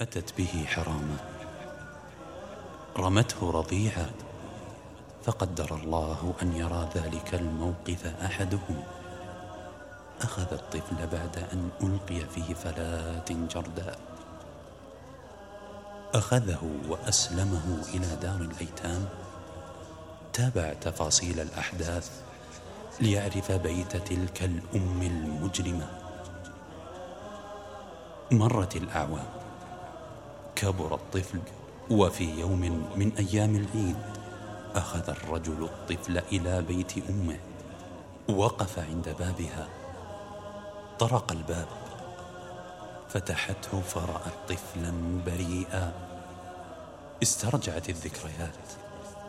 أتت به حرامة رمته رضيعا. فقدر الله أن يرى ذلك الموقف أحدهم. أخذ الطفل بعد أن ألقي فيه فلاة جرداء. أخذه وأسلمه إلى دار الأيتام. تابع تفاصيل الأحداث ليعرف بيت تلك الأم المجرمة. مرت الأعوام. كبر الطفل وفي يوم من أيام العيد أخذ الرجل الطفل إلى بيت أمه وقف عند بابها طرق الباب فتحته فرأت طفلا بريئا. استرجعت الذكريات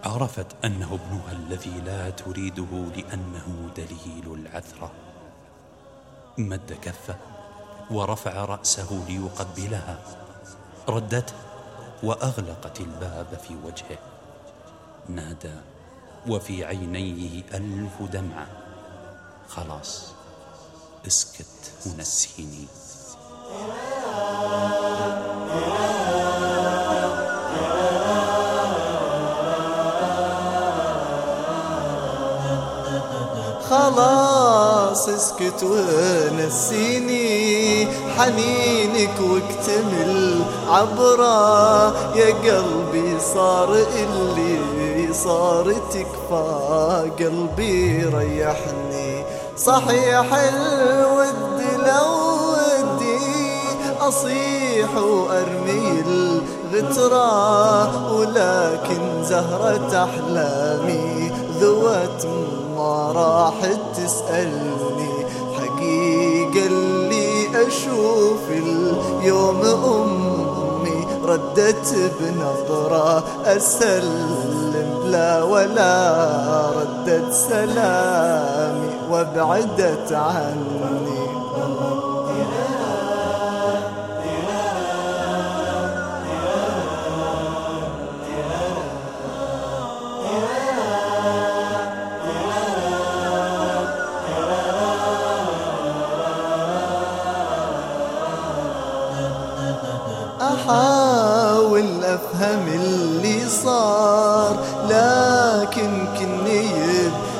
عرفت أنه ابنها الذي لا تريده لأنه دليل العثرة. مد كفه ورفع رأسه ليقبلها. ردته وأغلقت الباب في وجهه. نادى وفي عينيه ألف دمعة خلاص اسكت ونسيني خلاص اسكت ونسيني. حنينك واكتمل عبره يا قلبي صار اللي صار تكفى. قلبي ريحني. صحيح الود لو ودي. أصيح وأرمي الغترة. ولكن زهرة أحلامي ذوت ما راحت تسألني. حقيقة اللي أشوف اليوم أمي ردت بنظرة أسلم. لا ولا ردت سلامي وابعدت عني. أحاول أفهم اللي صار. لكن كني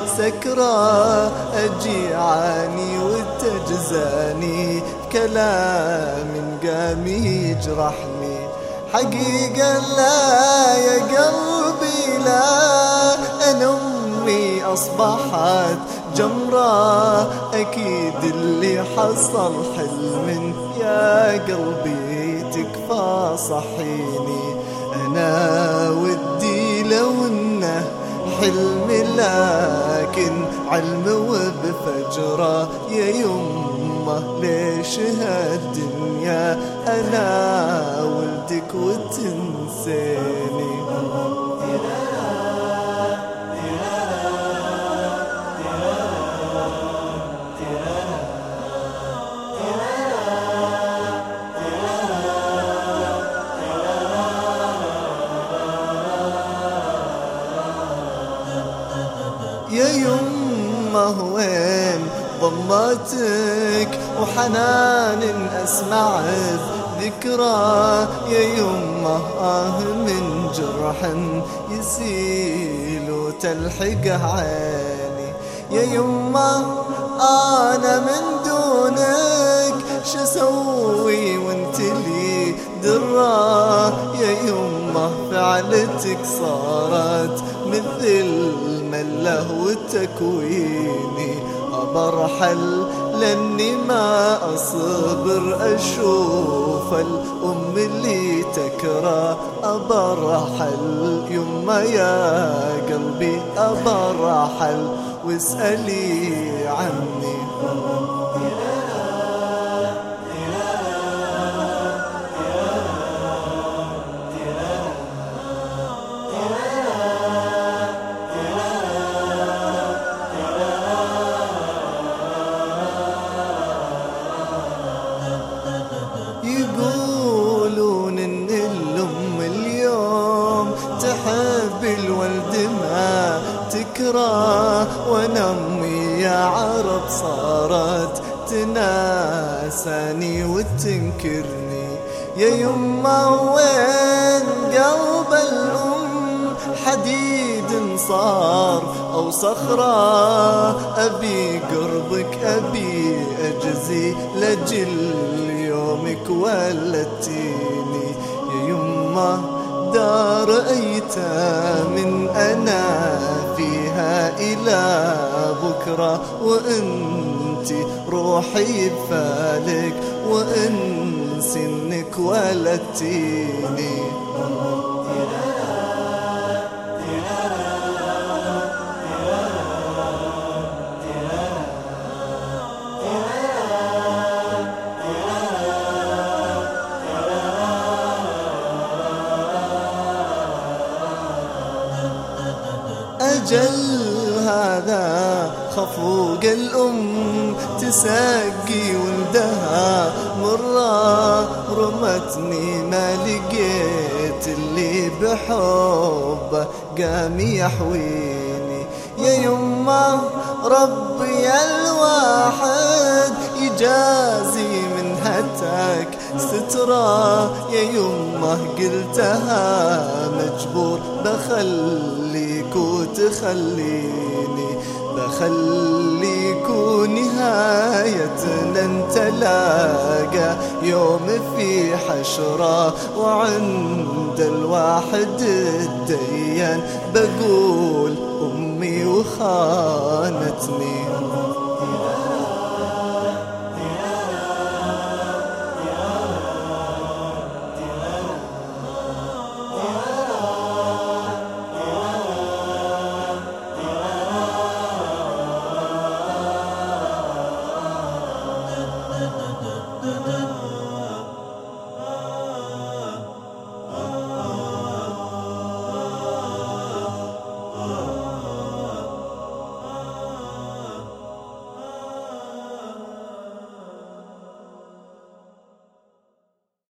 بسكرة أجي عاني وتجزاني كلام قام يجرحني. حقيقة لا يا قلبي لا أنا أمي أصبحت جمرة. أكيد اللي حصل حلم يا قلبي. تكفى صحيني أنا ودي لو إنه حلم لكن علم وبفجرة يا يمه ليش هالدنيا؟ أنا ولدك وتنسيني. يمه وين ضمتك وحنان اسمع ذكرى يا يمه آه من جرح يسيل وتلحق عيني. يا يمه أنا من دونك شو أسوي وأنت لي درا يا يمه فعلتك صارت مثل مله وتكويني أبرحل لأني ما أصبر أشوف الأم اللي تكره. أبرحل يما يا قلبي أبرحل واسألي عني. تكره وأنا امي يا عرب صارت تناساني وتنكرني. يا يما وين قلب الأم؟ حديد صار أو صخرة. أبي قربك أبي أجزي لجل يومك ولتيني يا يما دار أيتام أنا إلى بكرة وأنتي روحي بفالك وأنسي إنك ولدتيني. أجل خفوق الأم تسقي ولدها مرة رمتني ما لقيت اللي بحبه قام يحويني. يا يما ربي الواحد يجازي من هتك سترة. يا يمه قلتها مجبور بخليك وتخليني. بخليك ونهايتنا نتلاقى يوم في حشرة وعند الواحد الديان بقول أمي وخانتني.